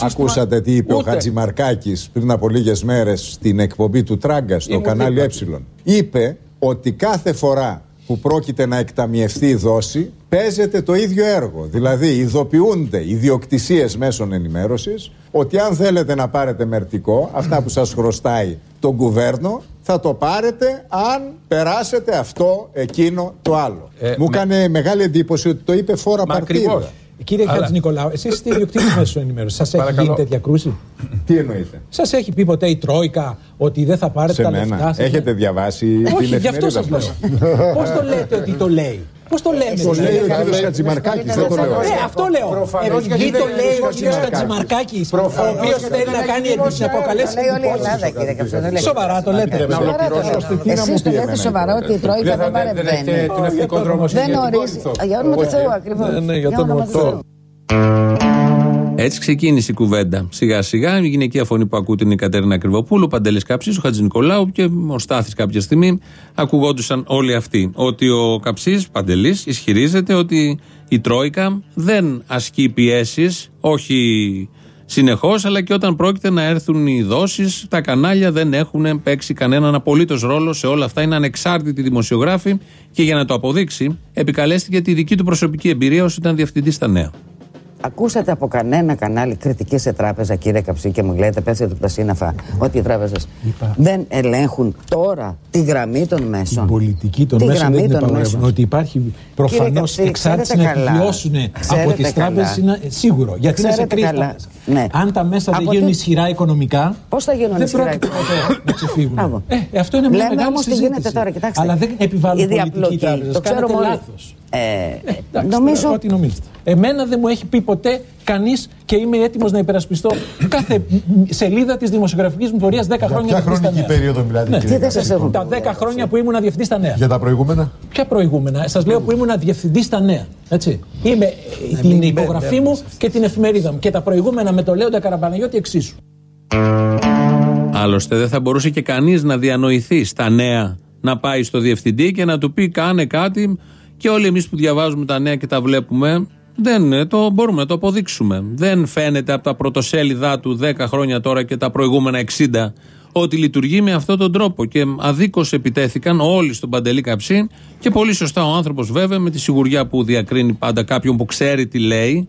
Ακούσατε τι είπε ο Χατζημαρκάκης πριν από λίγες μέρες στην εκπομπή του Τράγκα στο Ήμουν κανάλι Ε. δίπλα. Είπε ότι κάθε φορά που πρόκειται να εκταμιευτεί η δόση παίζεται το ίδιο έργο. Δηλαδή ειδοποιούνται ιδιοκτησίες μέσων ενημέρωσης ότι αν θέλετε να πάρετε μερτικό, αυτά που σας χρωστάει τον κουβέρνο, θα το πάρετε αν περάσετε αυτό, εκείνο, το άλλο. Ε, Μου με- έκανε μεγάλη εντύπωση ότι το είπε φόρα Μα παρτίδα. ακριβώς. Κύριε Αλλά- Χατζη Νικολάου, εσείς είστε ιδιοκτήτης μέσω ενημέρωσης. Σας έχει Παρακαλώ. γίνει τέτοια κρούση; Τι εννοείτε; Σας έχει πει ποτέ η Τρόικα ότι δεν θα πάρετε Σε τα μένα. λεφτά σας; Έχετε διαβάσει την Όχι, γι' αυτό εφημερίδα σας λέω. Πώς το λέτε ότι το λέει; Πώς το λέμε; Το δηλαδή; λέει ο κύριος Χατζημαρκάκης, δεν το λέω. Ναι, αυτό λέω. Προφανώς, Επειδή γιατί το δεν λέει είναι ο κύριος Χατζημαρκάκης, ο οποίος θέλει να κάνει την αποκαλέσει. Το λέει όλη η Ελλάδα, κύριε Καψέ. το λέει. Σοβαρά το λέτε. Σοβαρά το λέτε. Εσείς το λέτε σοβαρά ότι η Τρόικα δεν παρεμβαίνει. Δεν ορίζει. Για όνομα του Θεού ακριβώς. Ναι, ναι, για Για το όνομα του Θεού. Έτσι ξεκίνησε η κουβέντα. Σιγά σιγά η γυναικεία φωνή που ακούτε είναι η Κατέρινα Κρυβοπούλου, ο Παντελής Καψής, ο Χατζης Νικολάου και ο Στάθης κάποια στιγμή. Ακουγόντουσαν όλοι αυτοί. Ότι ο Καψής, Παντελής, ισχυρίζεται ότι η Τρόικα δεν ασκεί πιέσεις, όχι συνεχώς, αλλά και όταν πρόκειται να έρθουν οι δόσεις, τα κανάλια δεν έχουν παίξει κανέναν απολύτως ρόλο σε όλα αυτά. Είναι ανεξάρτητοι δημοσιογράφοι και για να το αποδείξει, επικαλέστηκε τη δική του προσωπική εμπειρία όσο ήταν διευθυντής στα νέα. Ακούσατε από κανένα κανάλι κριτική σε τράπεζα, κύριε Καψί, και μου λέτε πέσετε από τα σύννεφα ότι οι τράπεζες δεν ελέγχουν τώρα τη γραμμή των μέσων. πολιτική των Τη μέσων γραμμή δεν την των υπαγορεύουν. μέσων. Ότι υπάρχει προφανώς Καψί, εξάρτηση ξέρετε να καλά. επιβιώσουν από Ξέρετε τι καλά. τράπεζε είναι σίγουρο. Γιατί είναι σε Ξέρετε κρίση. τα καλά. μέσα. Ναι. Αν τα μέσα δεν Από γίνουν τι- ισχυρά οικονομικά, Πώς θα γίνουν δεν ισχυρά πρόκειται οικονομικά; ποτέ να ξεφύγουν. Μπράβο. Ε, αυτό είναι μια Λέμε μεγάλη όμως τι συζήτηση. γίνεται τώρα, κοιτάξτε. Αλλά δεν επιβάλλουν Η πολιτική διαπλοκή, τράπεζα. το ξέρουμε όλοι. λάθος. Ε, Εντάξει, νομίζω τώρα, Ό,τι νομίζετε. Εμένα δεν μου έχει πει ποτέ κανείς και είμαι έτοιμος να υπερασπιστώ κάθε μ, σελίδα της δημοσιογραφικής μου πορείας 10 χρόνια. ποια διευθυντής στα χρονική νέα. περίοδο μιλάτε, Ναι. κύριε Τι δεν σας έχουν Τα 10 χρόνια που ήμουν διευθυντή στα νέα. Για τα προηγούμενα; Ποια προηγούμενα, σας λέω που ήμουν διευθυντή στα νέα. Έτσι. Είμαι ε, την μην υπογραφή μπερδεύουμε μου και την εφημερίδα μου. Και τα προηγούμενα με το Λέοντα Καραμπαναγιώτη εξίσου. Άλλωστε δεν θα μπορούσε και κανείς να διανοηθεί στα νέα να πάει στο διευθυντή και να του πει κάνε κάτι και όλοι εμείς που διαβάζουμε τα νέα και τα βλέπουμε δεν ε, το μπορούμε να το αποδείξουμε. Δεν φαίνεται από τα πρωτοσέλιδά του 10 χρόνια τώρα και τα προηγούμενα 60 ότι λειτουργεί με αυτόν τον τρόπο και αδίκως επιτέθηκαν όλοι στον Παντελή Καψί και πολύ σωστά ο άνθρωπος βέβαια με τη σιγουριά που διακρίνει πάντα κάποιον που ξέρει τι λέει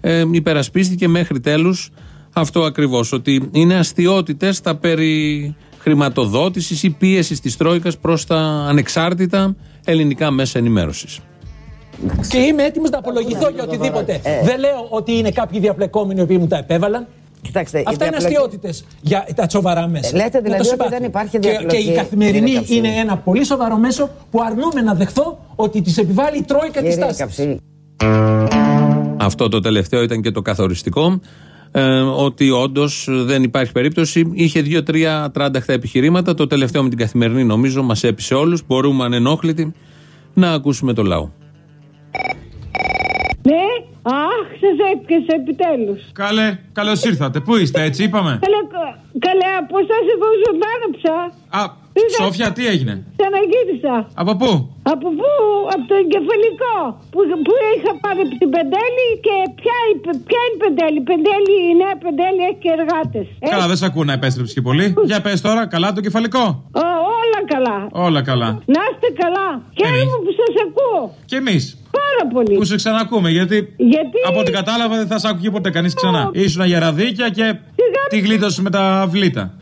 ε, υπερασπίστηκε μέχρι τέλους αυτό ακριβώς ότι είναι αστείωτητες τα περί χρηματοδότησης ή πίεσης της Τρόικας προς τα ανεξάρτητα ελληνικά μέσα ενημέρωσης. Και είμαι έτοιμος να απολογηθώ για οτιδήποτε. Ε. Δεν λέω ότι είναι κάποιοι διαπλεκόμενοι οι οποίοι μου τα επέβαλαν. Κοιτάξτε, η Αυτά είναι διαπλοκή- αστείωτητες για τα σοβαρά μέσα. Ε, λέτε Να το δηλαδή ότι συμπάθουμε. δεν υπάρχει Και- διαπλοκή, Και, η καθημερινή κύριε Καψί. είναι ένα πολύ σοβαρό μέσο που αρνούμε να δεχθώ ότι τη επιβάλλει η Τρόικα της Κύριε τάσης. Καψί, Αυτό το τελευταίο ήταν και το καθοριστικό. Ε, ότι όντως δεν υπάρχει περίπτωση. Είχε δύο-τρία ατράνταχτα επιχειρήματα. Το τελευταίο με την καθημερινή νομίζω μας έπεισε όλους. Μπορούμε ανενόχλητοι να ακούσουμε το λαό. Ναι, αχ, σα έπιασε επιτέλους. Καλέ, καλώς ήρθατε. Πού είστε, έτσι είπαμε. Καλέ, καλέ, από εσάς εγώ ζωντάνεψα. Α, Σόφια, τι έγινε; Ξαναγύρισα. Από πού; Από πού, από το εγκεφαλικό. Που, που είχα πάρει από την Πεντέλη και ποια, η- ποια είναι η Πεντέλη. Πεντέλη, η νέα Πεντέλη έχει και εργάτες. Καλά, δεν σε ακούω να επέστρεψε και πολύ. Για πες τώρα, καλά το κεφαλικό; όλα καλά. Όλα καλά. Να είστε καλά. Χαίρομαι που σας ακούω. Και εμείς. Πάρα πολύ. Που σε ξανακούμε, γιατί, Γιατί- από ό,τι κατάλαβα δεν θα σε άκουγε ποτέ κανείς ξανά. Ήσουν γεραδίκια και τη γλίτωσες με τα βλήτα.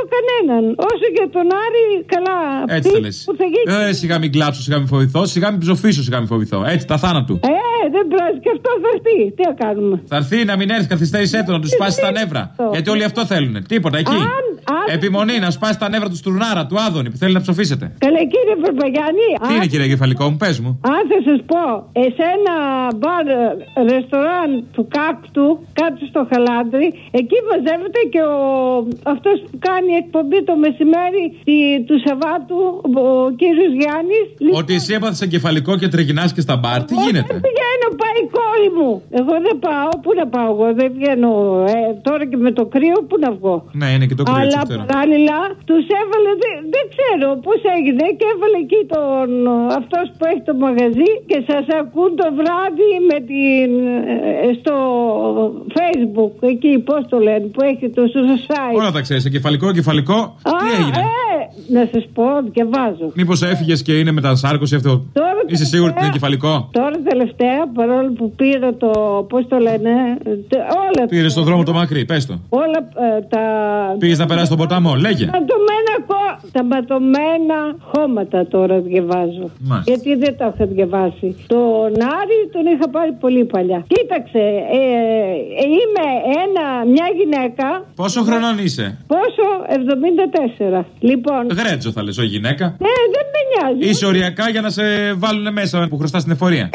Σιγά μην φοβηθώ κανέναν. Όσο για τον Άρη, καλά. Έτσι Αυτή θα λες. Που θα γίνει. Ε, σιγά μην κλάψω, σιγά μην φοβηθώ, σιγά μην ψοφήσω, σιγά μην φοβηθώ. Έτσι, τα θάνατου. Ε, δεν πειράζει και αυτός θα έρθει. Τι να κάνουμε; Θα έρθει να μην έρθει, καθυστέρησέ το, να τους σπάσει τα νεύρα. Γιατί όλοι αυτό θέλουν. Τίποτα, εκεί. Αν, Επιμονή να σπάσει τα νεύρα του Στουρνάρα, του Άδωνη που θέλει να ψοφήσετε. Καλέ κύριε Περπαγιάννη. Τι είναι κύριε Κεφαλικό μου, πες μου. Αν θα σας πω, εσένα μπαρ ε, ρεστοράν του κάκτου κάτω στο χαλάντρι, εκεί μαζεύεται και ο αυτός που κάνει εκπομπή το μεσημέρι τη- του Σαββάτου, ο κύριος Γιάννης. Ότι εσύ έπαθες εγκεφαλικό και τριγυνάς και στα μπαρ, τι γίνεται; Δεν πηγαίνω, πάει η κόρη μου. Εγώ δεν πάω, πού να πάω εγώ, δεν βγαίνω. Ε, τώρα και με το κρύο, πού να βγω; Ναι, είναι και το κρύο, Αλλά έτσι ξέρω. παράλληλα τους έβαλε, δεν, δεν ξέρω πώς έγινε, και έβαλε εκεί τον αυτός που έχει το μαγαζί και σας ακούν το βράδυ με την, ε, στο Facebook, εκεί πώς το λένε, που έχει το στο site. Όλα τα ξέρεις, εγκεφαλικό, εγκεφαλικό. Τι Α, έγινε; ε, να σας πω, διαβάζω. Μήπως έφυγες και είναι μετασάρκωση αυτό; Τώρα Είσαι σίγουρη ότι είναι εγκεφαλικό; Τώρα τελευταία, παρόλο που πήρα το. Πώς το λένε. τε- όλα, Πήρες στον δρόμο το μακρύ, πες το. όλα ε, τα. Πήγες να περάσεις τον ποταμό, λέγε. Ματωμένα, κο- τα ματωμένα χώματα τώρα διαβάζω. Μάλιστα. Γιατί δεν τα είχα διαβάσει. Τον Άρη τον είχα πάρει πολύ παλιά. Κοίταξε, ε, ε, είμαι ένα, μια γυναίκα. Πόσο χρονών είσαι; Πόσο; 74. Λοιπόν. Γρέτζο θα λες, ο γυναίκα. Ε, δεν με νοιάζει. Είσαι οριακά για να σε βάλουν μέσα που χρωστάς στην εφορία.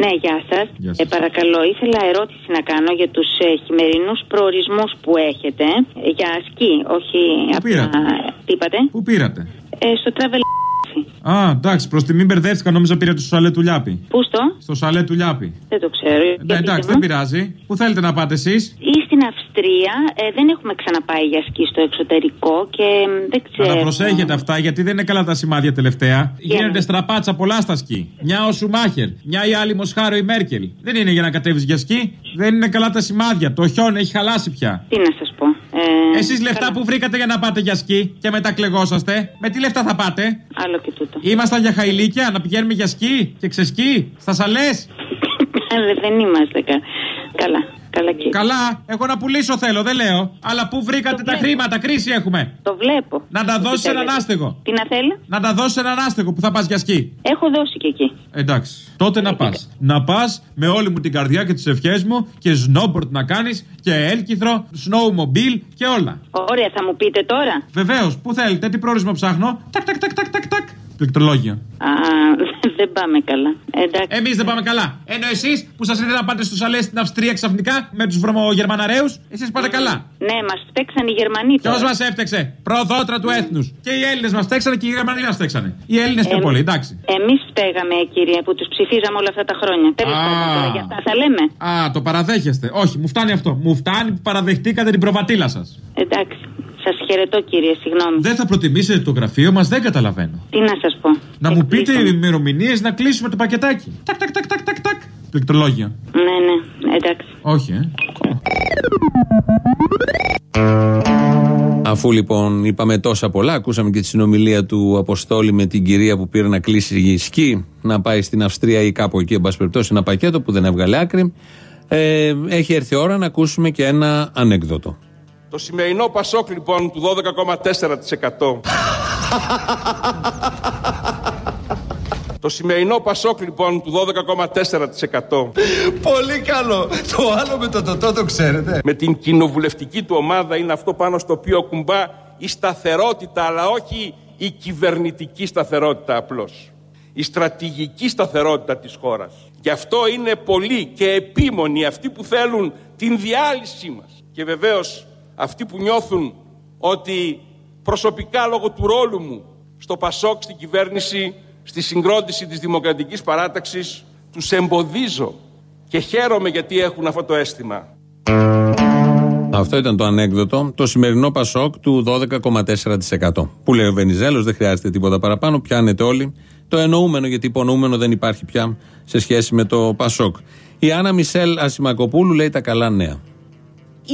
Ναι, γεια σας. Γεια σας. Ε, παρακαλώ, ήθελα ερώτηση να κάνω για τους ε, χειμερινούς προορισμούς που έχετε. Ε, για σκι, όχι. Πού απλά- πήρατε; Τι είπατε; Πού πήρατε; Ε, στο travel. Α, εντάξει, προς τιμή μπερδεύτηκα, νόμιζα πήρατε στο σαλέ του Λιάπη. Πού στο; Στο σαλέ του Λιάπη. Δεν το ξέρω. Ναι, εντάξει, δεν πειράζει. Πού θέλετε να πάτε εσείς; Ή στην Αυστρία ε, δεν έχουμε ξαναπάει για σκι στο εξωτερικό και μ, δεν ξέρω. Αλλά προσέχετε αυτά, γιατί δεν είναι καλά τα σημάδια τελευταία. Γίνονται στραπάτσα πολλά στα σκι. Μια ο Σουμάχερ, μια η άλλη Μοσχάρο η Μέρκελ. Δεν είναι για να κατέβεις για σκι. Δεν είναι καλά τα σημάδια. Το χιόνι έχει χαλάσει πια. Τι να σας πω. Ε, Εσείς λεφτά που βρήκατε για να πάτε για σκι και μετά κλεγόσαστε, με τι λεφτά θα πάτε; Άλλο και τούτο. Ήμασταν για χαϊλίκια να πηγαίνουμε για σκι και ξεσκι στα σαλές; Αλλά δεν είμαστε κα... καλά. Καλά, κύριε. Καλά, εγώ να πουλήσω θέλω, δεν λέω. Αλλά πού βρήκατε τα χρήματα, κρίση έχουμε. Το βλέπω. Να τα δώσεις σε έναν θέλετε. άστεγο. Τι να θέλω; Να τα δώσεις σε έναν άστεγο που θα πας για σκι. Έχω δώσει και εκεί. Εντάξει. Τότε να πας. Να πας με όλη μου την καρδιά και τις ευχές μου και snowboard να κάνεις και έλκυθρο, snowmobile και όλα. Ωραία, θα μου πείτε τώρα. Βεβαίως, πού θέλετε, τι προορισμό ψάχνω. Τακ, τακ, τακ, τακ, τακ, τακ. Πληκτρολόγια. Α, δεν πάμε καλά. Εντάξει. Εμείς δεν πάμε καλά. Ενώ εσείς που σας ήρθε να πάτε στους αλές στην Αυστρία ξαφνικά με τους βρωμογερμαναρέους, εσείς πάτε καλά. Ναι, μας φταίξαν οι Γερμανοί Ποιος τώρα. μας έφτεξε, προδότρα του έθνους. Και οι Έλληνες μας φταίξανε και οι Γερμανοί μας φταίξανε. Οι Έλληνες πιο Ε, πολύ, εντάξει. Εμείς φταίγαμε, κύριε, που τους ψηφίζαμε όλα αυτά τα χρόνια. Τέλος Α. πάντων, τώρα για αυτά θα λέμε. Α, το παραδέχεστε. Όχι, μου φτάνει αυτό. Μου φτάνει που παραδεχτήκατε την προβατήλα σας. Εντάξει. Σας χαιρετώ, κύριε, συγγνώμη. Δεν θα προτιμήσετε το γραφείο μας, δεν καταλαβαίνω. Τι να σας πω. Να μου πείτε ημερομηνίες να κλείσουμε το πακετάκι. Τακ, τακ, τακ, τακ, τακ, τακ. Πληκτρολόγια. Ναι, ναι, εντάξει. Όχι, ε. Αφού λοιπόν είπαμε τόσα πολλά, ακούσαμε και τη συνομιλία του Αποστόλη με την κυρία που πήρε να κλείσει σκι, να πάει στην Αυστρία ή κάπου εκεί, εν πάση περιπτώσει, ένα πακέτο που δεν έβγαλε άκρη. Ε, έχει έρθει η ώρα να ακούσουμε και ένα ανέκδοτο. Το σημερινό Πασόκ λοιπόν του 12,4%. Το σημερινό Πασόκ λοιπόν του 12,4%. Πολύ καλό. Το άλλο με το τοτό το ξέρετε. Με την κοινοβουλευτική του ομάδα είναι αυτό πάνω στο οποίο κουμπά η σταθερότητα αλλά όχι η κυβερνητική σταθερότητα απλώς. Η στρατηγική σταθερότητα της χώρας. Γι' αυτό είναι πολλοί και επίμονοι αυτοί που θέλουν την διάλυσή μας. Και βεβαίως αυτοί που νιώθουν ότι προσωπικά λόγω του ρόλου μου στο Πασόκ, στην κυβέρνηση, στη συγκρότηση της Δημοκρατικής Παράταξης, τους εμποδίζω και χαίρομαι γιατί έχουν αυτό το αίσθημα. Αυτό ήταν το ανέκδοτο. Το σημερινό Πασόκ του 12,4%. Που λέει ο Βενιζέλος, δεν χρειάζεται τίποτα παραπάνω. Πιάνετε όλοι το εννοούμενο, γιατί υπονοούμενο δεν υπάρχει πια σε σχέση με το Πασόκ. Η Άννα Μισελ Ασημακοπούλου λέει τα καλά νέα.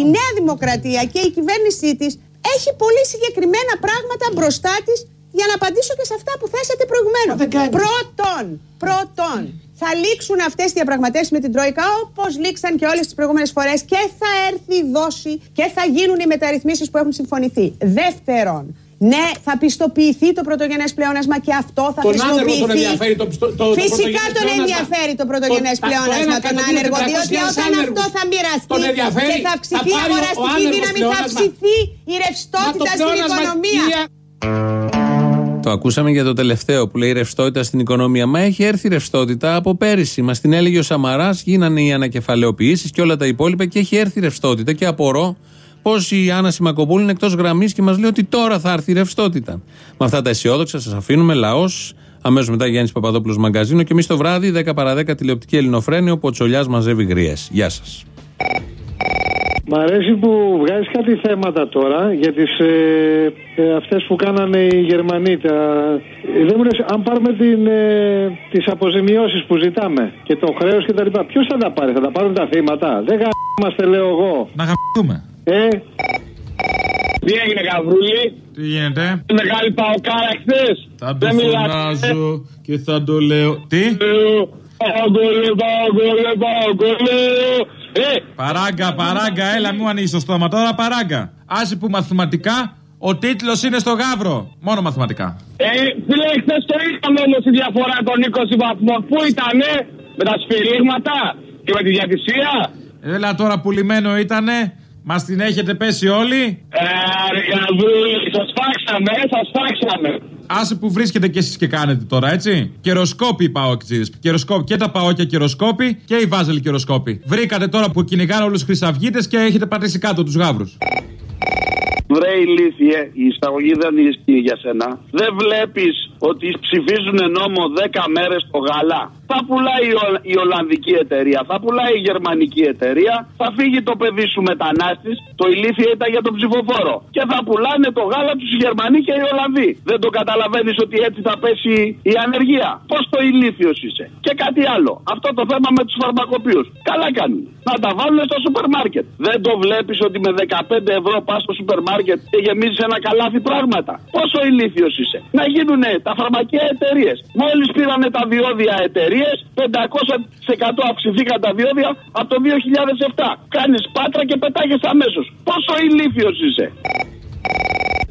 Η Νέα Δημοκρατία και η κυβέρνησή της έχει πολύ συγκεκριμένα πράγματα μπροστά της για να απαντήσω και σε αυτά που θέσατε προηγουμένως. Πρώτον, πρώτον, θα λήξουν αυτές οι διαπραγματεύσεις με την Τρόικα όπως λήξαν και όλες τις προηγούμενες φορές και θα έρθει η δόση και θα γίνουν οι μεταρρυθμίσεις που έχουν συμφωνηθεί. Δεύτερον, Ναι, θα πιστοποιηθεί το πρωτογενές πλεόνασμα και αυτό θα Τον άνεργο χρησιμοποιηθεί. τον ενδιαφέρει το, πιστο- το, το Φυσικά πρωτογενές τον πλεόνασμα. ενδιαφέρει το πρωτογενές Το- τα- το πλεόνασμα ένα τον εκατομμύριο άνεργο. τετρακόσιες Διότι όταν άνεργους. αυτό θα μοιραστεί Τον ενδιαφέρει. και θα Θα αυξηθεί η πάρει ο- ο αγοραστική άνεργος δύναμη, θα πλεόνασμα. αυξηθεί η Μα το ρευστότητα στην πλεόνασμα, οικονομία. κυρία, Το ακούσαμε για το τελευταίο που λέει ρευστότητα στην οικονομία. Μα έχει έρθει ρευστότητα από πέρυσι. Μας την έλεγε ο Σαμαράς, γίνανε οι ανακεφαλαιοποιήσεις και όλα τα υπόλοιπα και έχει έρθει ρευστότητα. Και απορώ πώ η Άννα Σιμακοπούλου είναι εκτός γραμμής και μας λέει ότι τώρα θα έρθει ρευστότητα. Με αυτά τα αισιόδοξα σας αφήνουμε. Λαός, αμέσως μετά Γιάννης Παπαδόπουλος Μαγκαζίνο και εμείς το βράδυ 10 παρα 10 τηλεοπτική Ελληνοφρένεια όπου ο Τσολιά μαζεύει γριές. Γεια σας. Μ' αρέσει που βγάζεις κάτι θέματα τώρα για τις ε, ε, αυτές που κάνανε οι Γερμανοί. Τα, ε, δεν μου λες, αν πάρουμε την, ε, τις αποζημιώσεις που ζητάμε και το χρέος και τα λοιπά, ποιος θα τα πάρει, θα τα πάρουν τα θύματα; Δεν γαμμάστε λέω εγώ. Να γαμπτούμε. Ε, Τι έγινε, Γαβρούλη; Τι γίνεται; Μεγάλη παοκάρα χθες. Θα το φωνάζω και θα το λέω. Τι; Παογκολέ, παογκολέ, παογκολέ. Ε, Παράγκα, παράγκα, έλα μου ανοίγεις το στόμα τώρα, παράγκα. Άσε που μαθηματικά ο τίτλος είναι στο γάβρο. Μόνο μαθηματικά. ε, φίλε, χθες το είχαμε όμως η διαφορά των 20 βαθμών. Πού ήτανε, με τα σφυρίγματα και με τη διατησία. Έλα τώρα πουλημένο ήτανε. Μας την έχετε πέσει όλοι. Ε, ρε Γαβρούλη, σας φάξαμε, σας φάξαμε. Άσε που βρίσκετε κι εσείς και κάνετε τώρα, έτσι. Καιροσκόποι οι παόκτσιδε. Καιροσκόποι και τα παόκια καιροσκόποι και οι βάζελοι καιροσκόποι. Βρήκατε τώρα που κυνηγάνε όλους τους χρυσαυγίτες και έχετε πατήσει κάτω τους γάβρους. Βρε ηλίθιε, η εισαγωγή δεν ισχύει για σένα. Δεν βλέπεις ότι ψηφίζουν νόμο 10 μέρες το γαλά. Θα πουλάει η, Ολ- η Ολλανδική εταιρεία, θα πουλάει η Γερμανική εταιρεία, θα φύγει το παιδί σου μετανάστης, το ηλίθιε ήταν για τον ψηφοφόρο. Και θα πουλάνε το γάλα τους οι Γερμανοί και οι Ολλανδοί. Δεν το καταλαβαίνεις ότι έτσι θα πέσει η ανεργία. Πώς το ηλίθιος είσαι. Και κάτι άλλο. Αυτό το θέμα με τους φαρμακοποιούς. Καλά κάνουν. Να τα βάλουν στο σούπερ μάρκετ. Δεν το βλέπεις ότι με 15 ευρώ πας στο σούπερ μάρκετ και γεμίζεις ένα καλάθι πράγματα. Πόσο ηλίθιος είσαι. Να γίνουν τα φαρμακεία εταιρείες. Μόλις πήρανε τα διόδια εταιρείες, 500% αυξηθήκαν τα διόδια από το 2007. Κάνεις πάτρα και πετάγεσαι αμέσως. Πόσο ηλίθιος είσαι.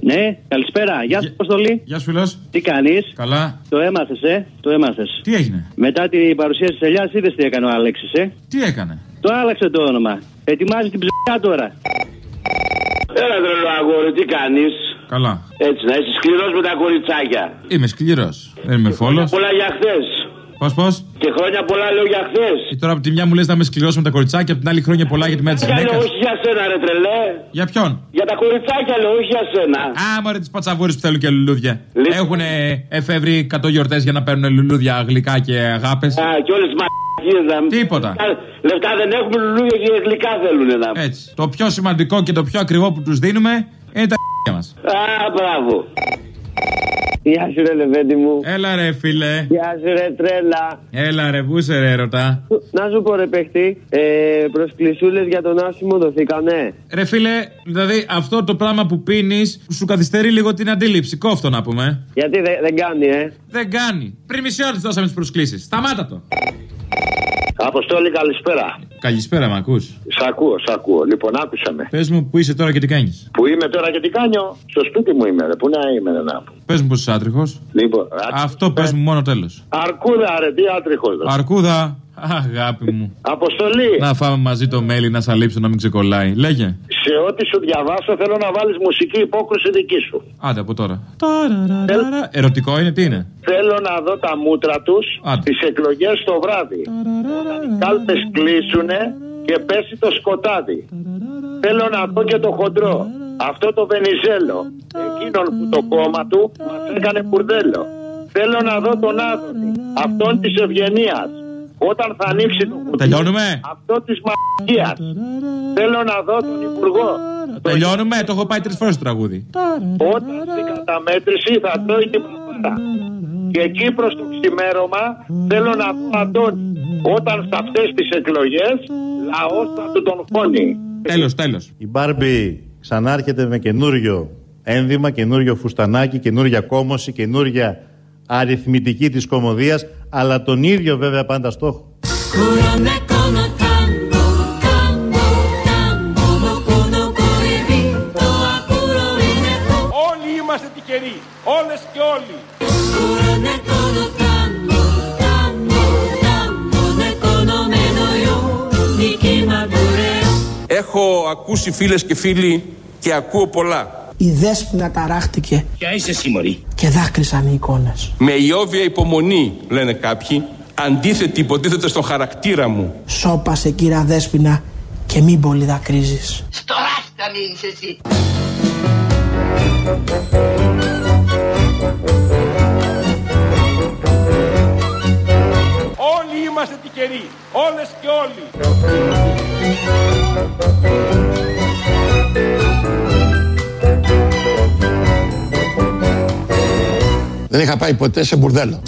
Ναι, καλησπέρα. Γεια σου, Αποστολή. Γεια σου, φίλο. Τι κάνεις; Καλά. Το έμαθες, ε; Το έμαθες. Τι έγινε; Μετά την παρουσίαση της Ελιάς, είδες τι έκανε ο Αλέξη, ε; Τι έκανε; Το άλλαξε το όνομα. Ετοιμάζει την ψυχιά τώρα. Έλα τρελό αγόρι, τι κάνεις; Καλά. Έτσι, να είσαι σκληρός με τα κοριτσάκια. Είμαι σκληρός. Δεν είμαι φόλος. Πολλά για χθες. Πώς, πώς; Και χρόνια πολλά λέω για χθες. Και τώρα από τη μια μου λες να είμαι σκληρός με τα κοριτσάκια, από την άλλη χρόνια πολλά για τη μέρα τη Για γυναίκα. όχι για σένα, ρε τρελέ. Για ποιον; Για τα κοριτσάκια λέω, όχι για σένα. Α, μωρέ τις πατσαβούρες που θέλουν και λουλούδια. Έχουν εφεύρει 100 γιορτές για να παίρνουν λουλούδια γλυκά και αγάπες; Α, και όλες τις μαγικίε να Τίποτα. Λεφτά δεν έχουμε λουλούδια και γλυκά θέλουν να. Έτσι. Το πιο σημαντικό και το πιο ακριβό που τους δίνουμε είναι τα μας. Α, μπράβο. Γεια σου, ρε Λεβέντι μου. Έλα ρε φίλε. Γεια σου, ρε τρέλα. Έλα ρε, πού σε ρε ρωτά. Να σου πω, ρε παιχτή, ε, προσκλησούλε για τον άσημο δοθήκανε. Ρε φίλε, δηλαδή αυτό το πράγμα που πίνεις σου καθυστερεί λίγο την αντίληψη. Κόφτο να πούμε. Γιατί δεν δεν κάνει, ε. Δεν κάνει. Πριν μισή ώρα της δώσαμε τις προσκλήσεις. Σταμάτα το. Αποστόλη, καλησπέρα. Καλησπέρα, μ' ακούς; Σ' ακούω, σ' ακούω. Λοιπόν, άκουσα με. Πες μου που είσαι τώρα και τι κάνεις; Που είμαι τώρα και τι κάνω; Στο σπίτι μου είμαι, ρε. Πού να είμαι, ρε, να πω. Πες μου πω είσαι άτριχος. Λοιπόν, Αυτό πες μου μόνο τέλος. αρκούδα, ρε, τι άτριχος. Αρκούδα. Αγάπη μου. Αποστολή. Να φάμε μαζί το μέλι να σαλείψω να μην ξεκολλάει. Λέγε. Σε ό,τι σου διαβάσω, θέλω να βάλεις μουσική υπόκριση δική σου. Άντε από τώρα. Ερωτικό είναι, τι είναι. Θέλω να δω τα μούτρα του Άντε. στι εκλογέ το βράδυ. Όταν οι κάλπε κλείσουνε και πέσει το σκοτάδι. Θέλω να δω και το χοντρό. Αυτό το Βενιζέλο. Εκείνον που το κόμμα του μα έκανε μπουρδέλο. Θέλω να δω τον Άδωνη. Αυτόν τη ευγενία. Όταν θα ανοίξει το κουτί. Τελειώνουμε; Αυτό της μαγείας. Θέλω να δω τον Υπουργό. Τελειώνουμε, το έχω πάει τρεις φορές το τραγούδι. Όταν στην καταμέτρηση θα τρώει την παπάρα. Και εκεί προς το ξημέρωμα θέλω να δω Αντώνη. Όταν σε αυτές τις εκλογές λαός θα του τον χώνει. Τέλος, τέλος. Η Μπάρμπι ξανάρχεται με καινούριο ένδυμα, καινούριο φουστανάκι, καινούρια κόμωση, καινούρια αριθμητική της κομμωδίας, αλλά τον ίδιο βέβαια πάντα στόχο. Όλοι είμαστε τυχεροί. και όλοι. Έχω ακούσει φίλες και φίλοι και ακούω πολλά. Η δέσποινα ταράχτηκε Ποια είσαι εσύ μωρή. Και δάκρυσαν οι εικόνες. Με ιόβια υπομονή λένε κάποιοι, αντίθετη υποτίθεται στον χαρακτήρα μου. Σώπασε κύρα δέσποινα και μην πολύ δακρύζεις. Στο ράστα μείνεις εσύ. Όλοι είμαστε τυχεροί, όλες και όλοι. Δεν είχα πάει ποτέ σε μπουρδέλο.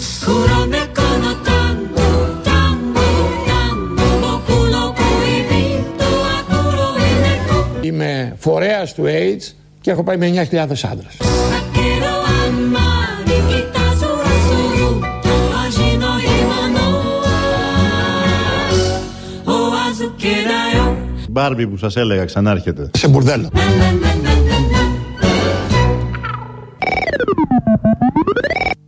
Είμαι φορέας του AIDS και έχω πάει με 9.000 άντρες. Μπάρμπι που σας έλεγα ξανάρχεται. Σε μπουρδέλο.